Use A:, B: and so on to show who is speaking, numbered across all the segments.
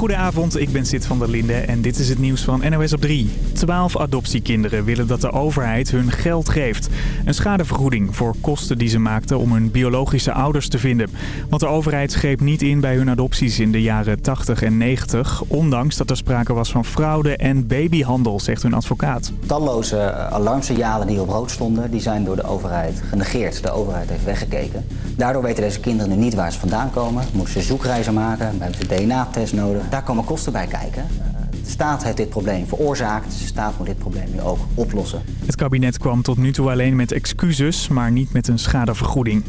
A: Goedenavond, ik ben Sid van der Linde en dit is het nieuws van NOS op 3. Twaalf adoptiekinderen willen dat de overheid hun geld geeft. Een schadevergoeding voor kosten die ze maakten om hun biologische ouders te vinden. Want de overheid greep niet in bij hun adopties in de jaren 80 en 90... ondanks dat er sprake was van fraude en babyhandel, zegt hun advocaat.
B: Talloze alarmsignalen die op rood stonden, die zijn door de overheid genegeerd. De overheid heeft weggekeken. Daardoor weten deze kinderen niet waar ze vandaan komen. Moeten ze zoekreizen maken, hebben ze DNA-test nodig. Daar komen kosten bij kijken. De staat heeft dit probleem veroorzaakt. De staat moet dit probleem nu ook oplossen.
A: Het kabinet kwam tot nu toe alleen met excuses, maar niet met een schadevergoeding.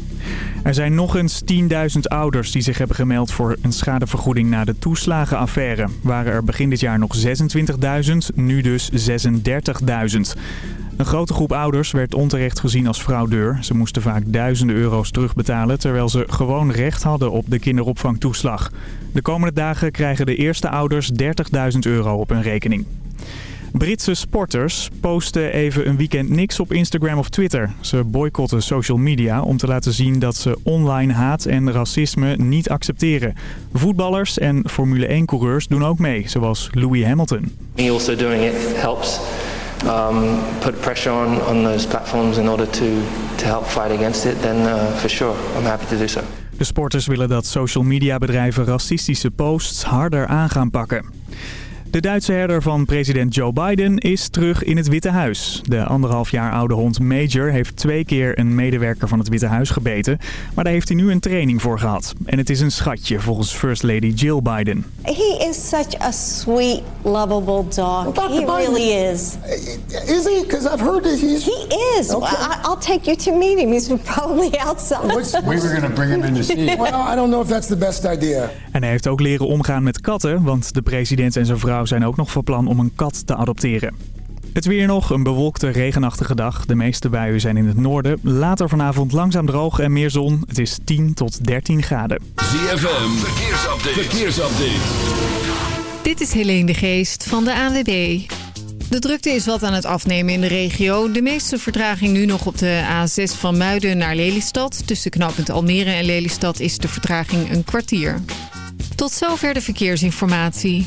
A: Er zijn nog eens 10.000 ouders die zich hebben gemeld voor een schadevergoeding na de toeslagenaffaire. Waren er begin dit jaar nog 26.000, nu dus 36.000. Een grote groep ouders werd onterecht gezien als fraudeur. Ze moesten vaak duizenden euro's terugbetalen... terwijl ze gewoon recht hadden op de kinderopvangtoeslag. De komende dagen krijgen de eerste ouders 30.000 euro op hun rekening. Britse sporters posten even een weekend niks op Instagram of Twitter. Ze boycotten social media om te laten zien dat ze online haat en racisme niet accepteren. Voetballers en Formule 1-coureurs doen ook mee, zoals Louis Hamilton.
C: Me also doing it helps um, put pressure on, on those platforms in order to, to help fight against it, then uh, for sure I'm happy to do so.
A: De sporters willen dat social media bedrijven racistische posts harder aan gaan pakken. De Duitse herder van president Joe Biden is terug in het Witte Huis. De anderhalf jaar oude hond Major heeft twee keer een medewerker van het Witte Huis gebeten. Maar daar heeft hij nu een training voor gehad. En het is een schatje volgens First Lady Jill Biden.
D: He is such a sweet, lovable dog.
E: Well,
D: he
E: Biden-
D: really is.
E: Is he? Because I've heard that he's.
D: He is.
E: Okay.
D: I'll take you to meet him. He's probably outside.
E: What's-
F: We were going to bring him in to see.
E: well, I don't know if that's the best idea.
A: En hij heeft ook leren omgaan met katten, want de president en zijn vrouw zijn ook nog van plan om een kat te adopteren. Het weer nog, een bewolkte, regenachtige dag. De meeste buien zijn in het noorden. Later vanavond langzaam droog en meer zon. Het is 10 tot 13 graden.
G: ZFM, verkeersupdate. verkeersupdate.
H: Dit is Helene de Geest van de ANWB. De drukte is wat aan het afnemen in de regio. De meeste vertraging nu nog op de A6 van Muiden naar Lelystad. Tussen knooppunt Almere en Lelystad is de vertraging een kwartier. Tot zover de verkeersinformatie.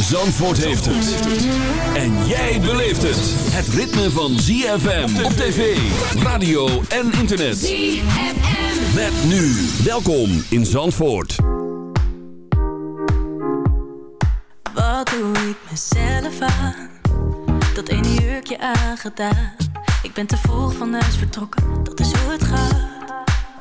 G: Zandvoort heeft het. En jij beleeft het. Het ritme van ZFM op tv, radio en internet. ZFM. Met nu. Welkom in Zandvoort.
I: Wat doe ik mezelf aan? Dat ene jurkje aangedaan. Ik ben te vroeg van huis vertrokken, dat is hoe het gaat.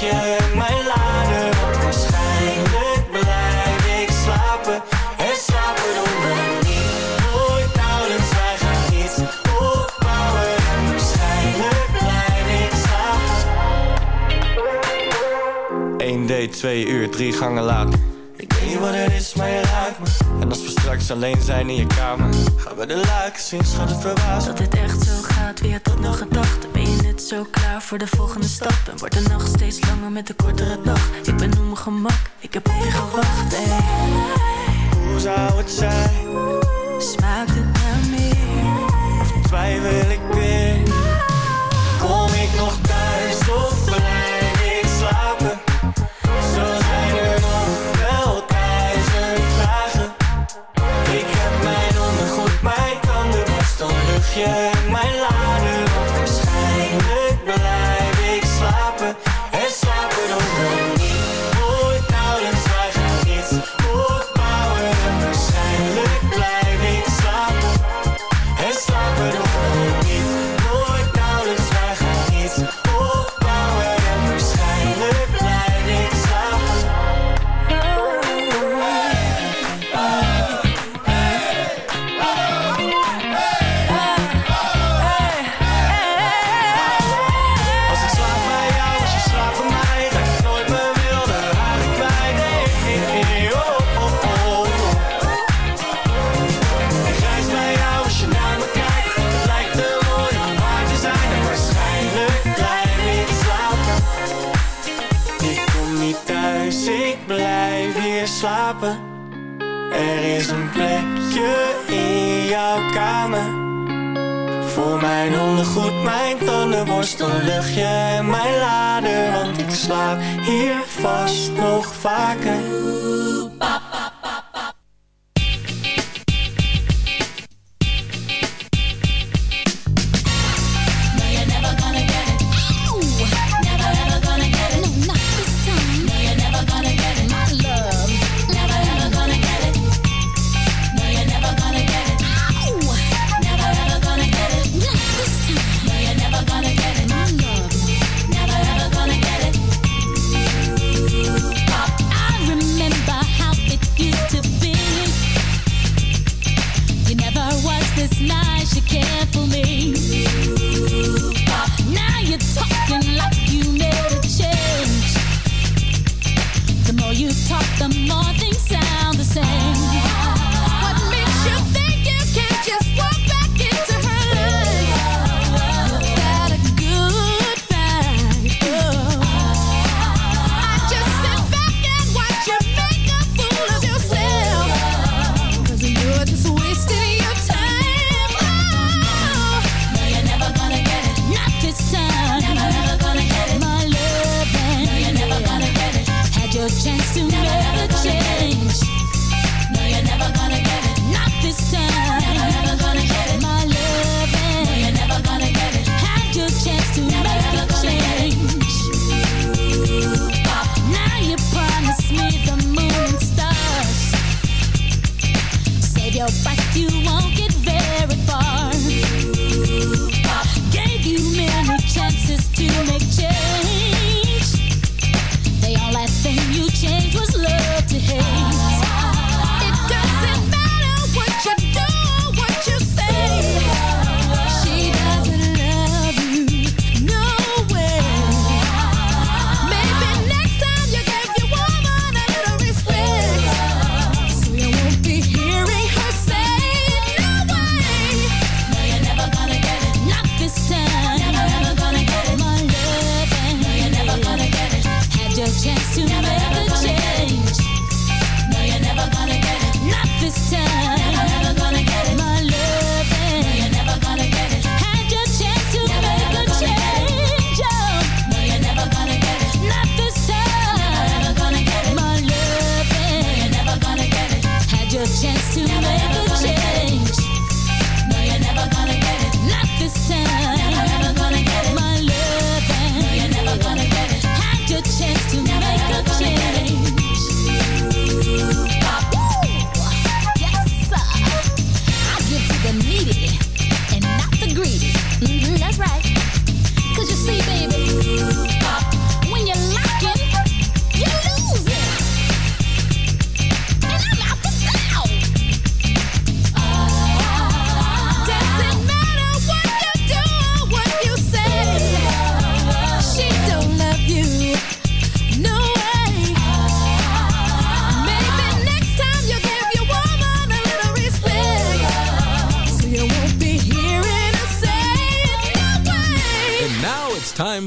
J: je mijn. Waarschijnlijk blij ik slapen. het slapen doen niet. Nooit wij opbouwen. Waarschijnlijk blij ik 1 2 uur, drie gangen laat. Ik weet niet wat het is, maar je raakt me. En als we straks alleen zijn in je kamer, gaan we de luik zien, schat het verbaasd.
I: Dat dit echt zo gaat, wie had dat nog gedacht? Ben je net zo klaar voor de volgende stap? En wordt de nacht steeds langer met de kortere dag? Ik ben op mijn gemak, ik heb op gewacht, ey.
J: Hoe zou het zijn?
I: Smaakt het naar meer?
J: Of twijfel ik weer? Kom ik nog thuis of blijf ik slapen? Zo zijn er nog wel duizend vragen. Ik heb mijn ondergoed, mijn
K: tanden, was dan luchtje.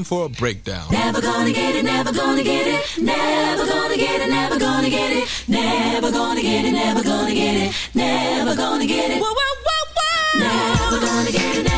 K: For a
L: breakdown.
K: Never gonna get it, never gonna get it, never gonna get it, never gonna get it, never gonna get it, never gonna get it, never gonna get it. Whoa, whoa, whoa, whoa. Never gonna get it, never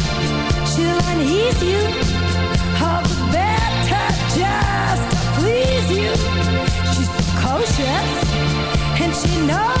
M: She'll you. Better just to please you. She's precocious. And she knows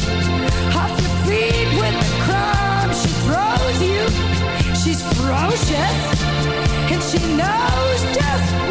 M: and she knows just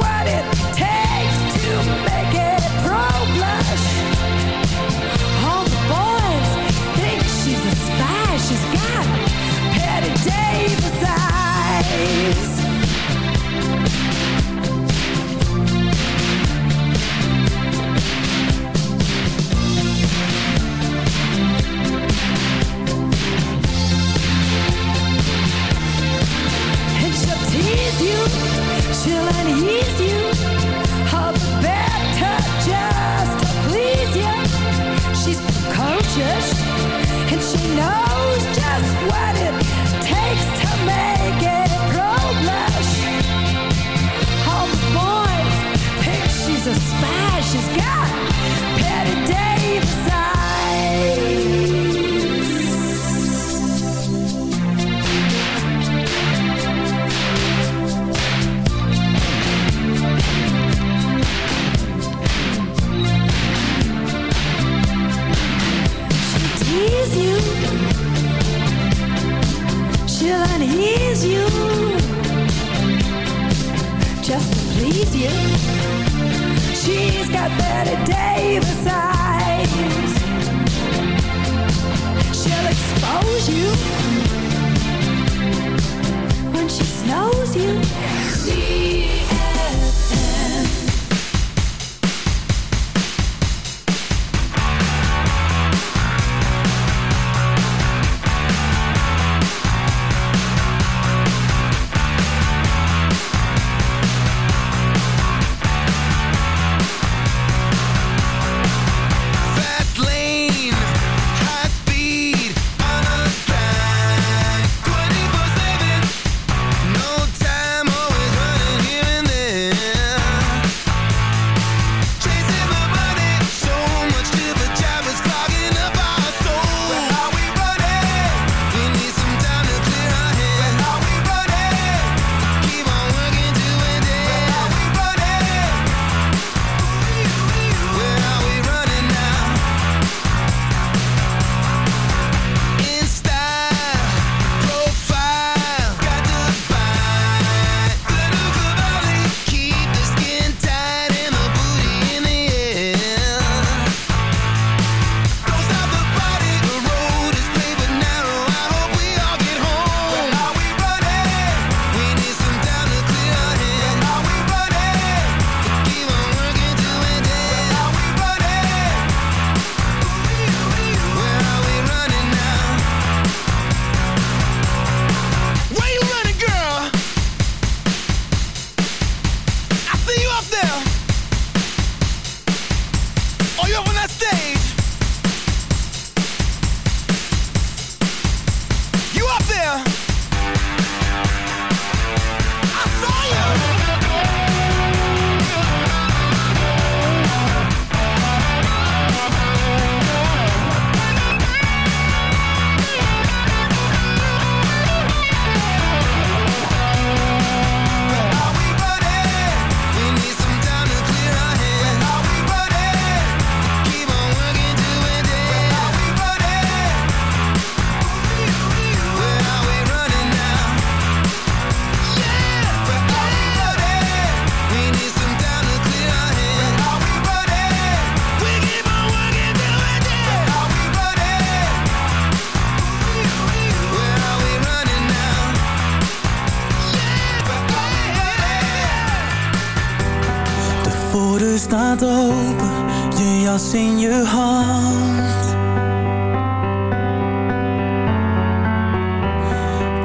N: staat open, je jas in je hand.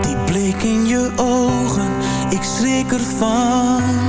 N: Die blik in je ogen, ik schrik ervan.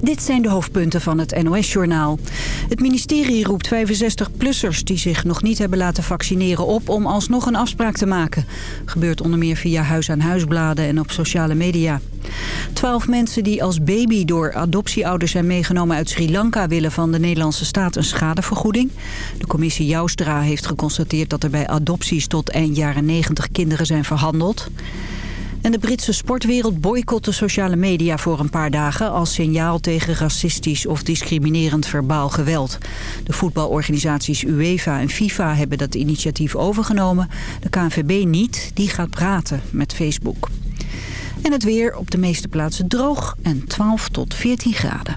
O: Dit zijn de hoofdpunten van het NOS-journaal. Het ministerie roept 65-plussers die zich nog niet hebben laten vaccineren op... om alsnog een afspraak te maken. Gebeurt onder meer via huis-aan-huisbladen en op sociale media. Twaalf mensen die als baby door adoptieouders zijn meegenomen uit Sri Lanka... willen van de Nederlandse staat een schadevergoeding. De commissie Joustra heeft geconstateerd dat er bij adopties tot eind jaren 90 kinderen zijn verhandeld. En de Britse sportwereld boycott de sociale media voor een paar dagen... als signaal tegen racistisch of discriminerend verbaal geweld. De voetbalorganisaties UEFA en FIFA hebben dat initiatief overgenomen. De KNVB niet, die gaat praten met Facebook. En het weer op de meeste plaatsen droog en 12 tot 14 graden.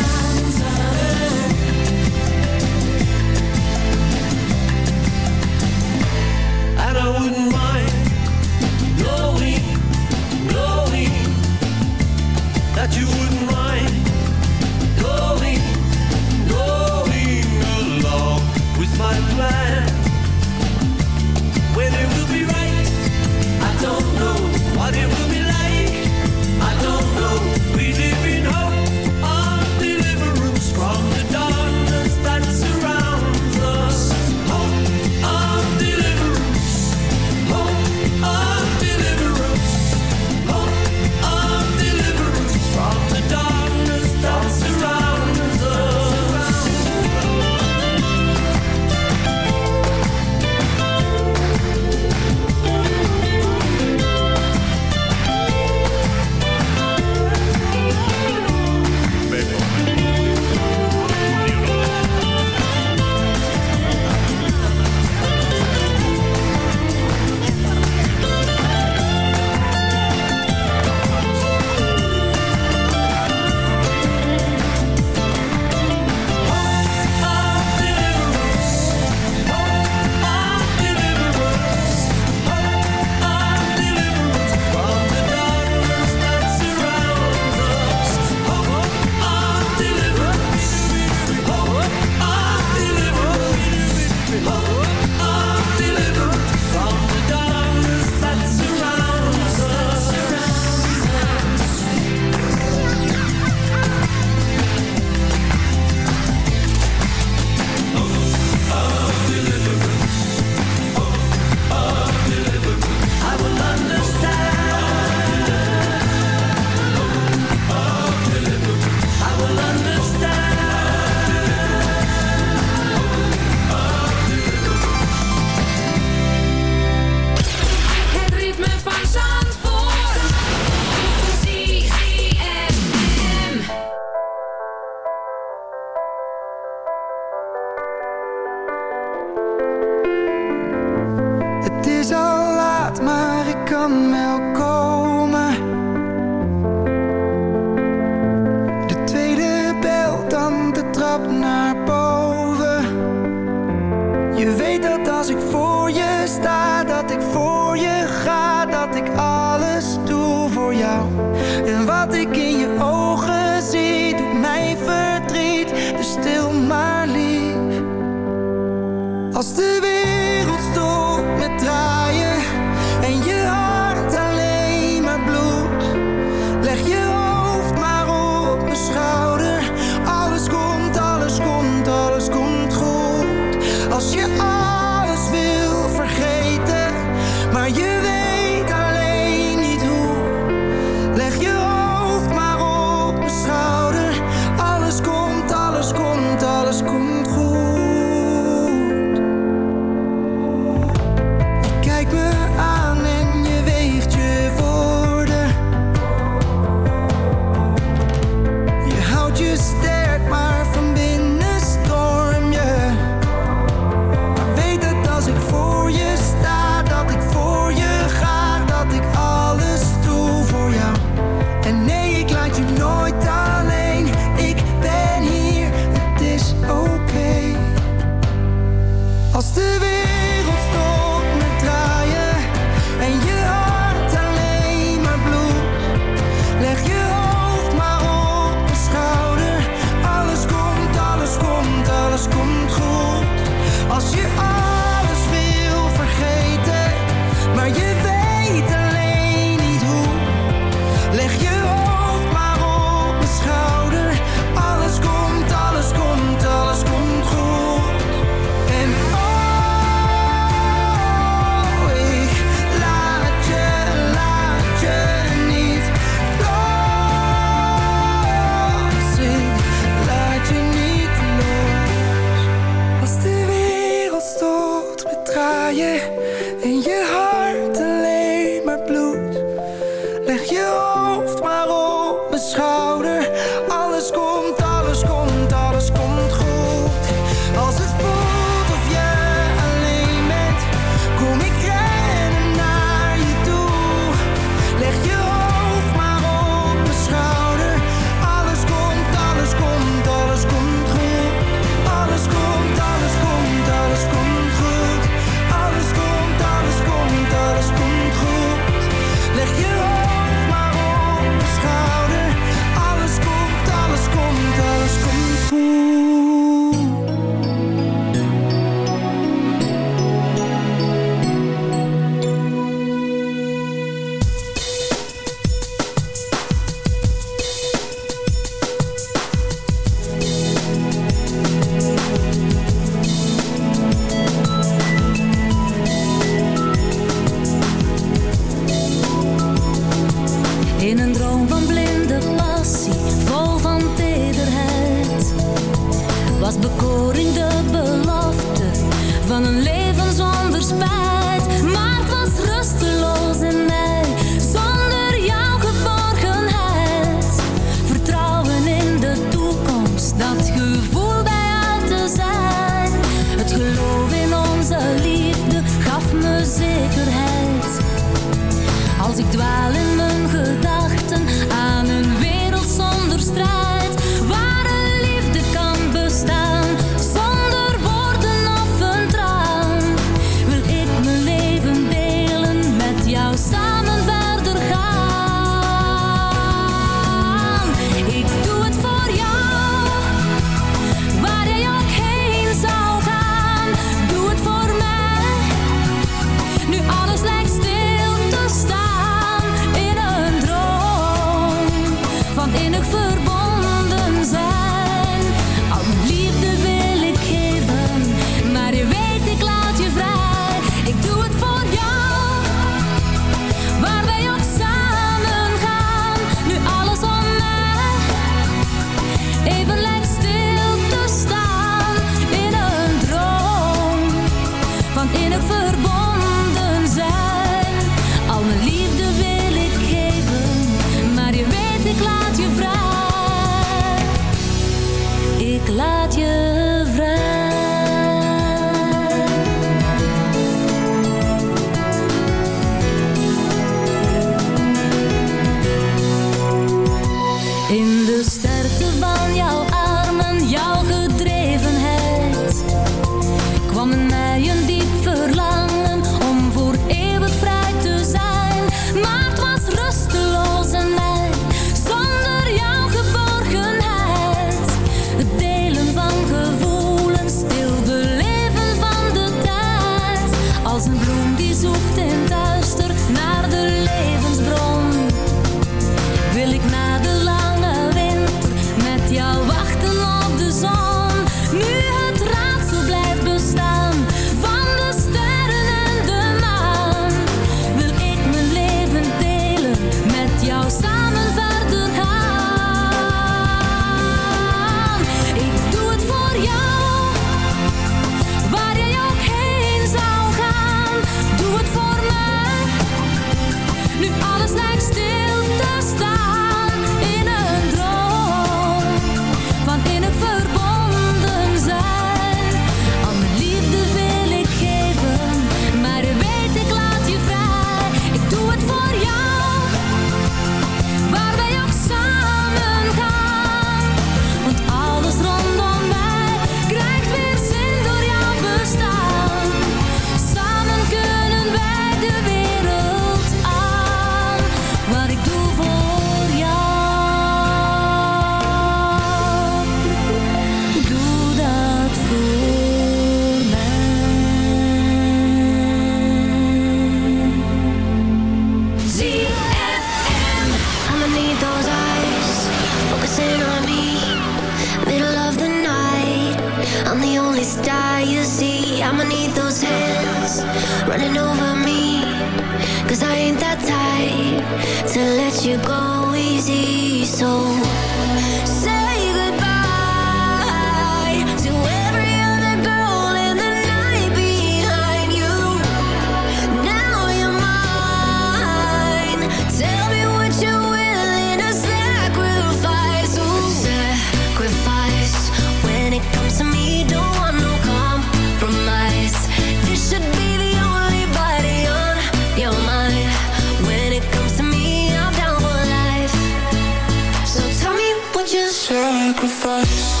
P: sacrifice.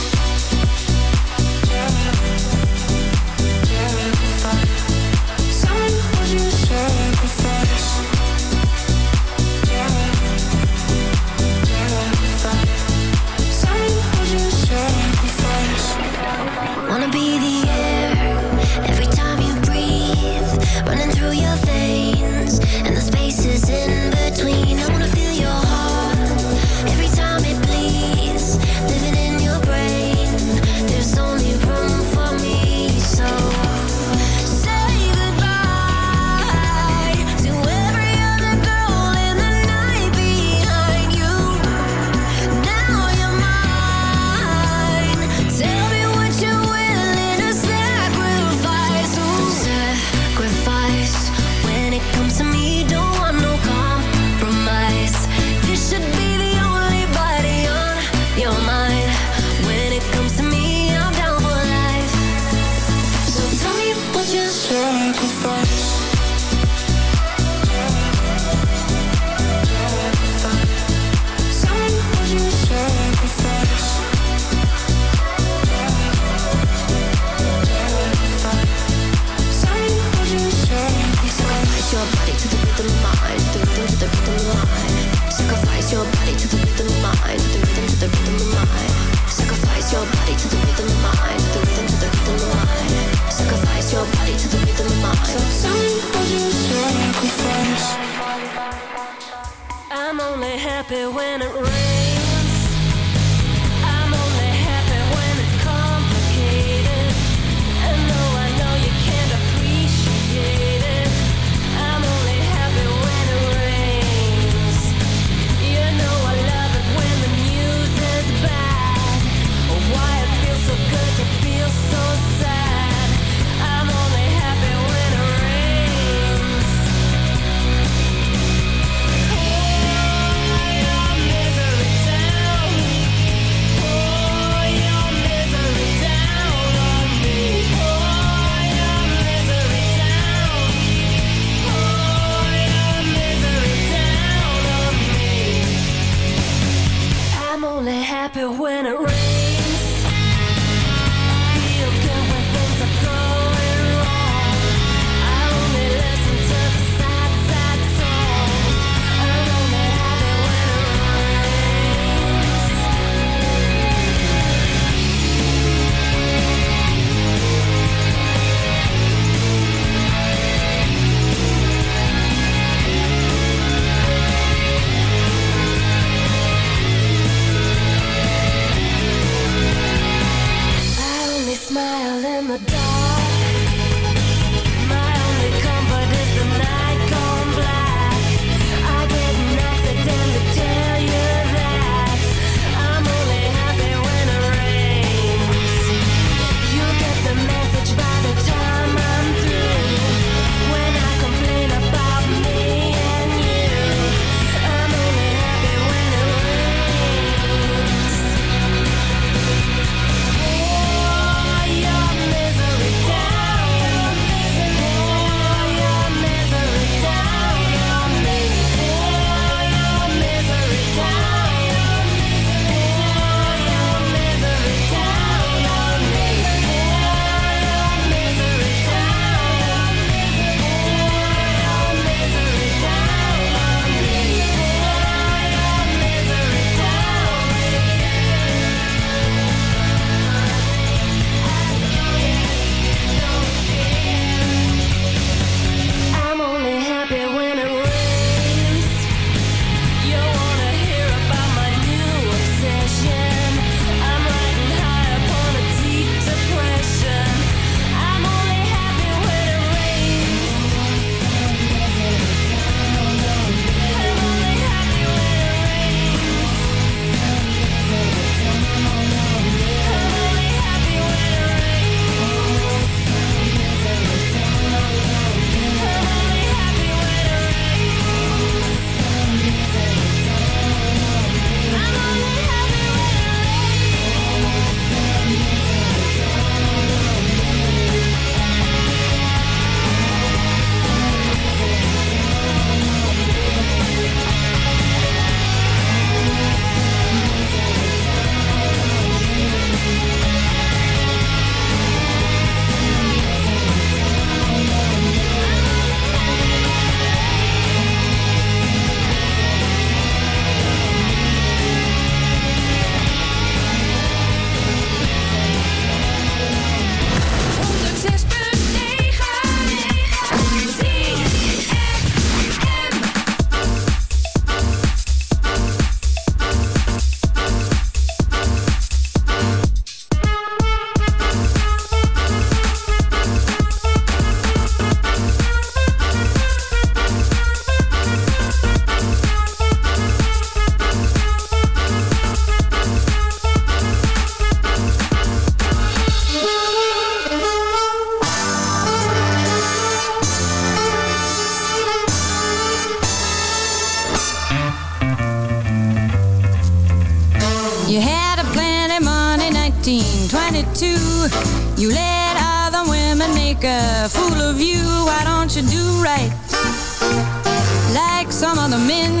Q: some other men.